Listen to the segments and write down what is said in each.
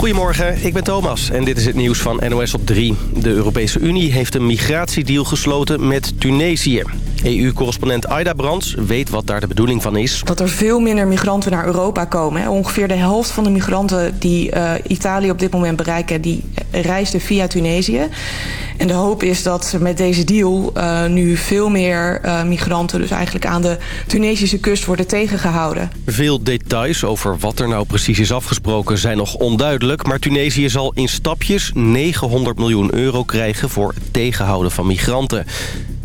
Goedemorgen, ik ben Thomas en dit is het nieuws van NOS op 3. De Europese Unie heeft een migratiedeal gesloten met Tunesië. EU-correspondent Aida Brands weet wat daar de bedoeling van is. Dat er veel minder migranten naar Europa komen. Ongeveer de helft van de migranten die uh, Italië op dit moment bereiken... die reisden via Tunesië. En de hoop is dat met deze deal uh, nu veel meer uh, migranten... dus eigenlijk aan de Tunesische kust worden tegengehouden. Veel details over wat er nou precies is afgesproken zijn nog onduidelijk... maar Tunesië zal in stapjes 900 miljoen euro krijgen voor het tegenhouden van migranten.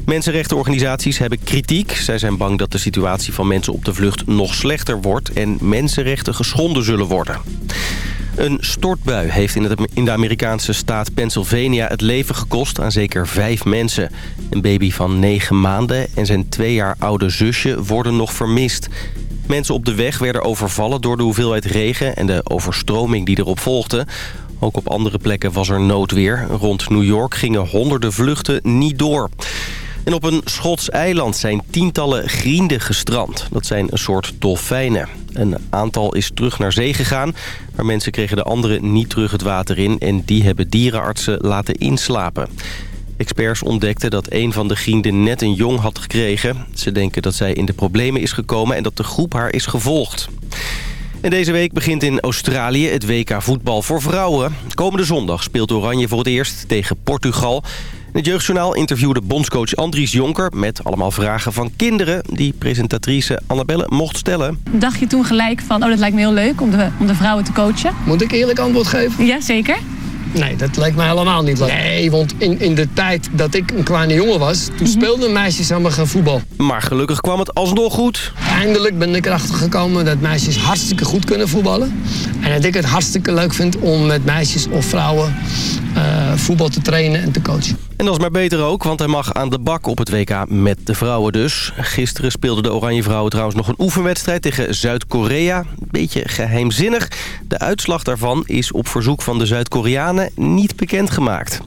Mensenrechtenorganisaties hebben kritiek. Zij zijn bang dat de situatie van mensen op de vlucht nog slechter wordt... en mensenrechten geschonden zullen worden. Een stortbui heeft in, de Amerikaanse staat Pennsylvania het leven gekost aan zeker vijf mensen. Een baby van negen maanden en zijn twee jaar oude zusje worden nog vermist. Mensen op de weg werden overvallen door de hoeveelheid regen en de overstroming die erop volgde. Ook op andere plekken was er noodweer. Rond New York gingen honderden vluchten niet door. En op een Schots eiland zijn tientallen grienden gestrand. Dat zijn een soort dolfijnen. Een aantal is terug naar zee gegaan, maar mensen kregen de andere niet terug het water in... en die hebben dierenartsen laten inslapen. Experts ontdekten dat een van de grienden net een jong had gekregen. Ze denken dat zij in de problemen is gekomen en dat de groep haar is gevolgd. En deze week begint in Australië het WK voetbal voor vrouwen. Komende zondag speelt Oranje voor het eerst tegen Portugal het Jeugdjournaal interviewde bondscoach Andries Jonker... met allemaal vragen van kinderen die presentatrice Annabelle mocht stellen. Dacht je toen gelijk van, oh dat lijkt me heel leuk om de, om de vrouwen te coachen? Moet ik eerlijk antwoord geven? Ja, zeker. Nee, dat lijkt me helemaal niet leuk. Nee, want in, in de tijd dat ik een kleine jongen was... toen mhm. speelden meisjes allemaal gaan voetbal. Maar gelukkig kwam het alsnog goed. Eindelijk ben ik erachter gekomen dat meisjes hartstikke goed kunnen voetballen. En dat ik het hartstikke leuk vind om met meisjes of vrouwen uh, voetbal te trainen en te coachen. En dat is maar beter ook, want hij mag aan de bak op het WK met de vrouwen dus. Gisteren speelden de Oranje Vrouwen trouwens nog een oefenwedstrijd tegen Zuid-Korea. Beetje geheimzinnig. De uitslag daarvan is op verzoek van de Zuid-Koreanen niet bekendgemaakt.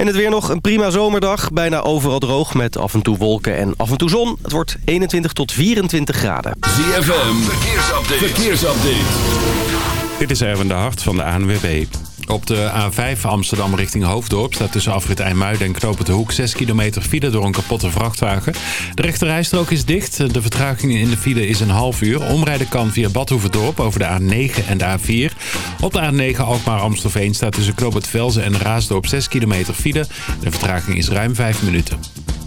En het weer nog een prima zomerdag. Bijna overal droog met af en toe wolken en af en toe zon. Het wordt 21 tot 24 graden. ZFM, verkeersupdate. verkeersupdate. Dit is Erwin de Hart van de ANWB. Op de A5 Amsterdam richting Hoofddorp staat tussen afrit IJmuiden en Knopen de Hoek 6 kilometer file door een kapotte vrachtwagen. De rechterrijstrook is dicht. De vertraging in de file is een half uur. Omrijden kan via Badhoevedorp over de A9 en de A4. Op de A9 Alkmaar-Amstelveen staat tussen Knoop Velzen en Raasdorp 6 kilometer file. De vertraging is ruim 5 minuten.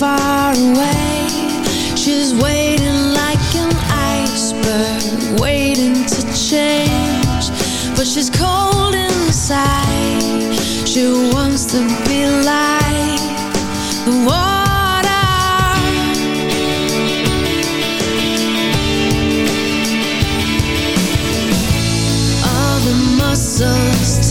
Far away. She's waiting like an iceberg, waiting to change. But she's cold inside. She wants to be like the water. All the muscles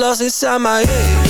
Lost inside my head.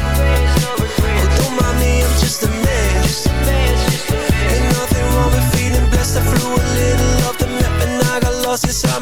just Ain't nothing wrong with feeling blessed. I flew a little off the map and I got lost inside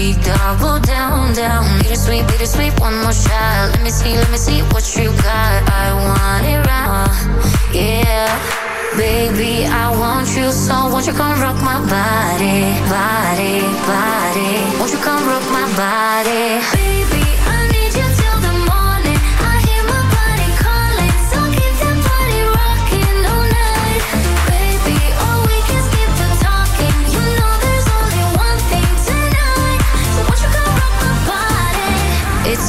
we double down, down. Bittersweet, bittersweet, one more shot Let me see, let me see what you got. I want it raw, yeah. Baby, I want you so. Won't you come rock my body, body, body? Won't you come rock my body? Baby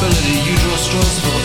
you draw straws for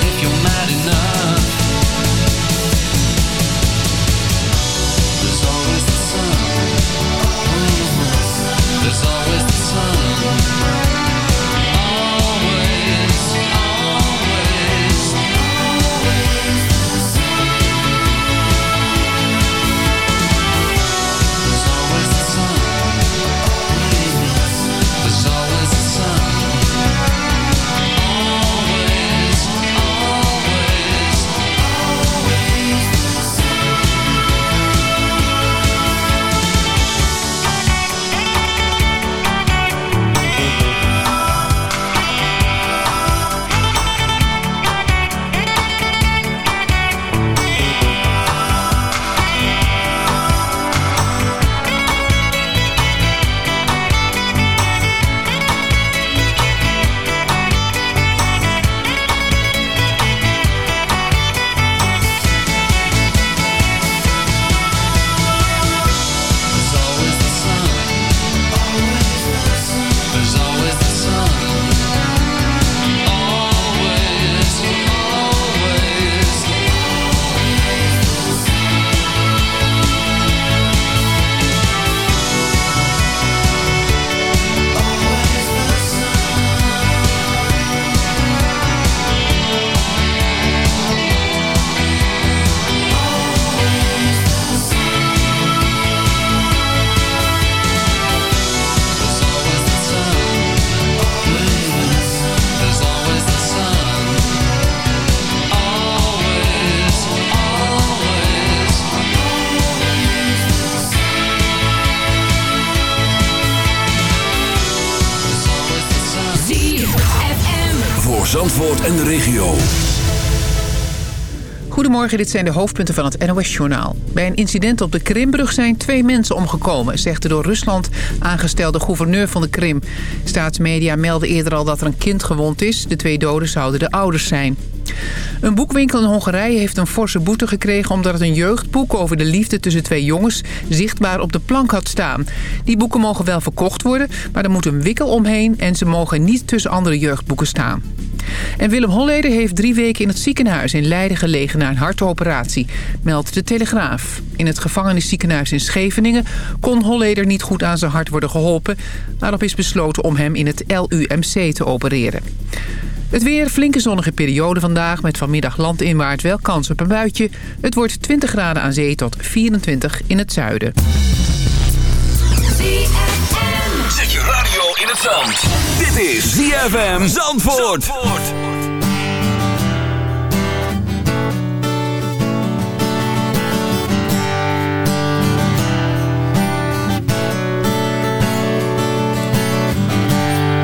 Zandvoort en de regio. Goedemorgen, dit zijn de hoofdpunten van het NOS-journaal. Bij een incident op de Krimbrug zijn twee mensen omgekomen... zegt de door Rusland aangestelde gouverneur van de Krim. Staatsmedia melden eerder al dat er een kind gewond is. De twee doden zouden de ouders zijn. Een boekwinkel in Hongarije heeft een forse boete gekregen... omdat het een jeugdboek over de liefde tussen twee jongens... zichtbaar op de plank had staan. Die boeken mogen wel verkocht worden, maar er moet een wikkel omheen... en ze mogen niet tussen andere jeugdboeken staan. En Willem Holleder heeft drie weken in het ziekenhuis in Leiden gelegen na een hartoperatie, meldt de Telegraaf. In het gevangenisziekenhuis in Scheveningen kon Holleder niet goed aan zijn hart worden geholpen. Daarop is besloten om hem in het LUMC te opereren. Het weer, flinke zonnige periode vandaag met vanmiddag landinwaarts wel kans op een buitje. Het wordt 20 graden aan zee tot 24 in het zuiden. Zet je radio in het zand. Dit is ZFM Zandvoort. De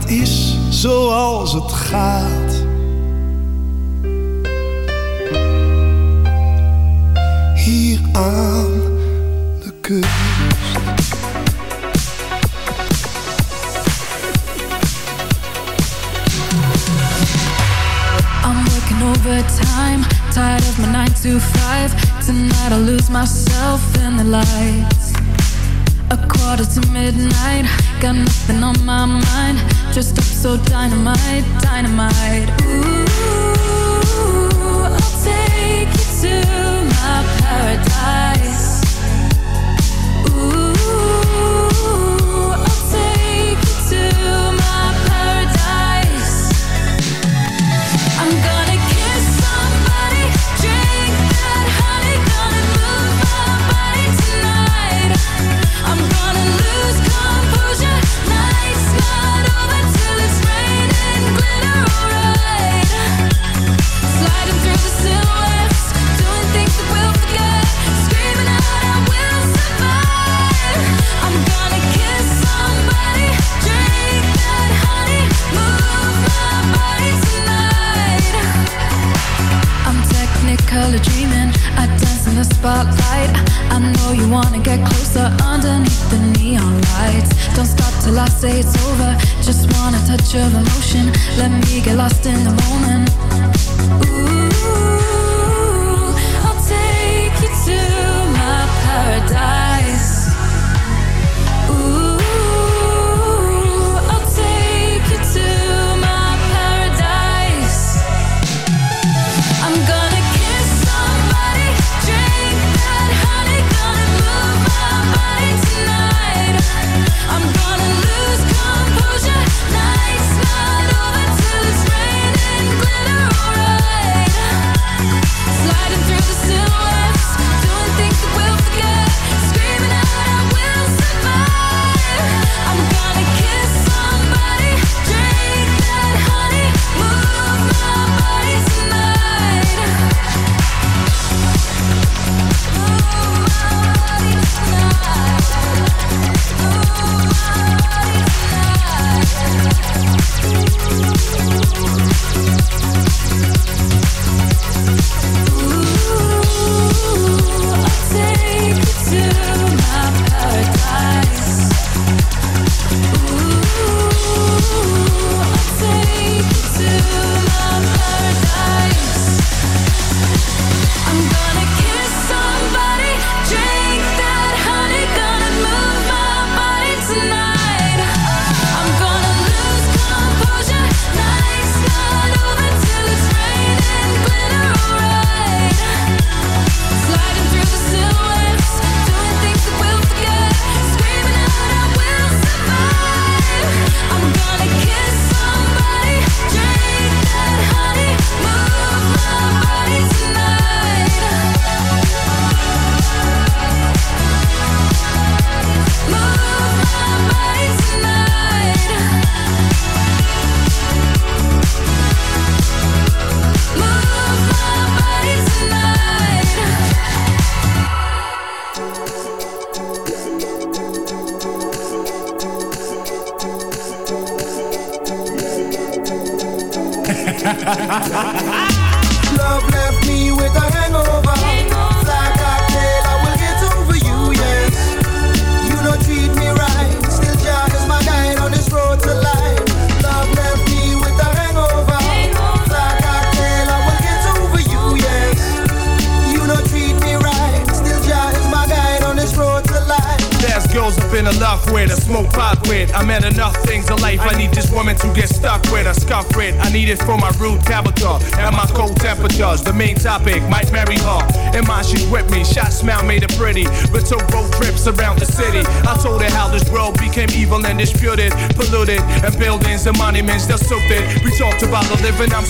Dat is zoals het gaat. Hier aan de kust. I'm working overtime, tired of my nine to five. Tonight I lose myself in the lights. A quarter to midnight, got nothing on my mind. Dressed up so dynamite, dynamite. Ooh, I'll take you to my paradise. Of emotion. Let me get lost in the moment.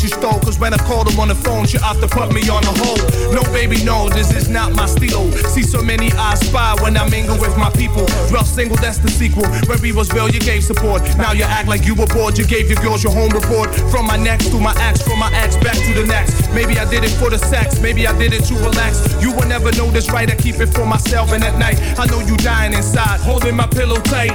Heart she stole. Cause when I called her on the phone, she opted to put me on the hold. No, baby, no, this is not my steal. See so many eyes spy when I mingle with my people. Well, single, that's the sequel. Where we was real, you gave support. Now you act like you were bored, you gave your girls your home report. From my next to my ex, from my ex back to the next. Maybe I did it for the sex, maybe I did it to relax. You will never know this right, I keep it for myself. And at night, I know you dying inside, holding my pillow tight.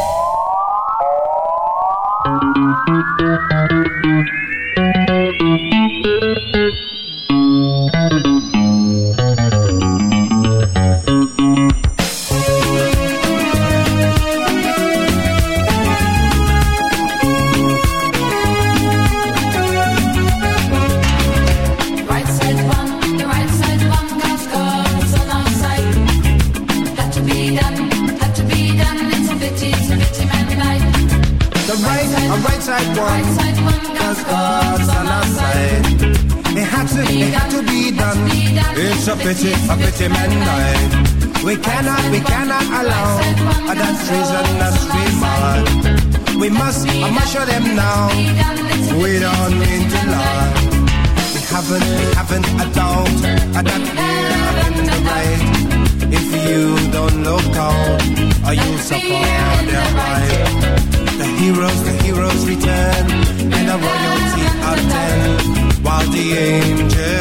vision and a royalty of ten, while the angels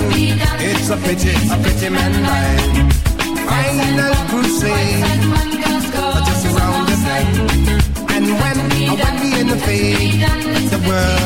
man. It's a pity, a pity man dying. Final crusade, just around the bend. And when, when we in the fade, the world.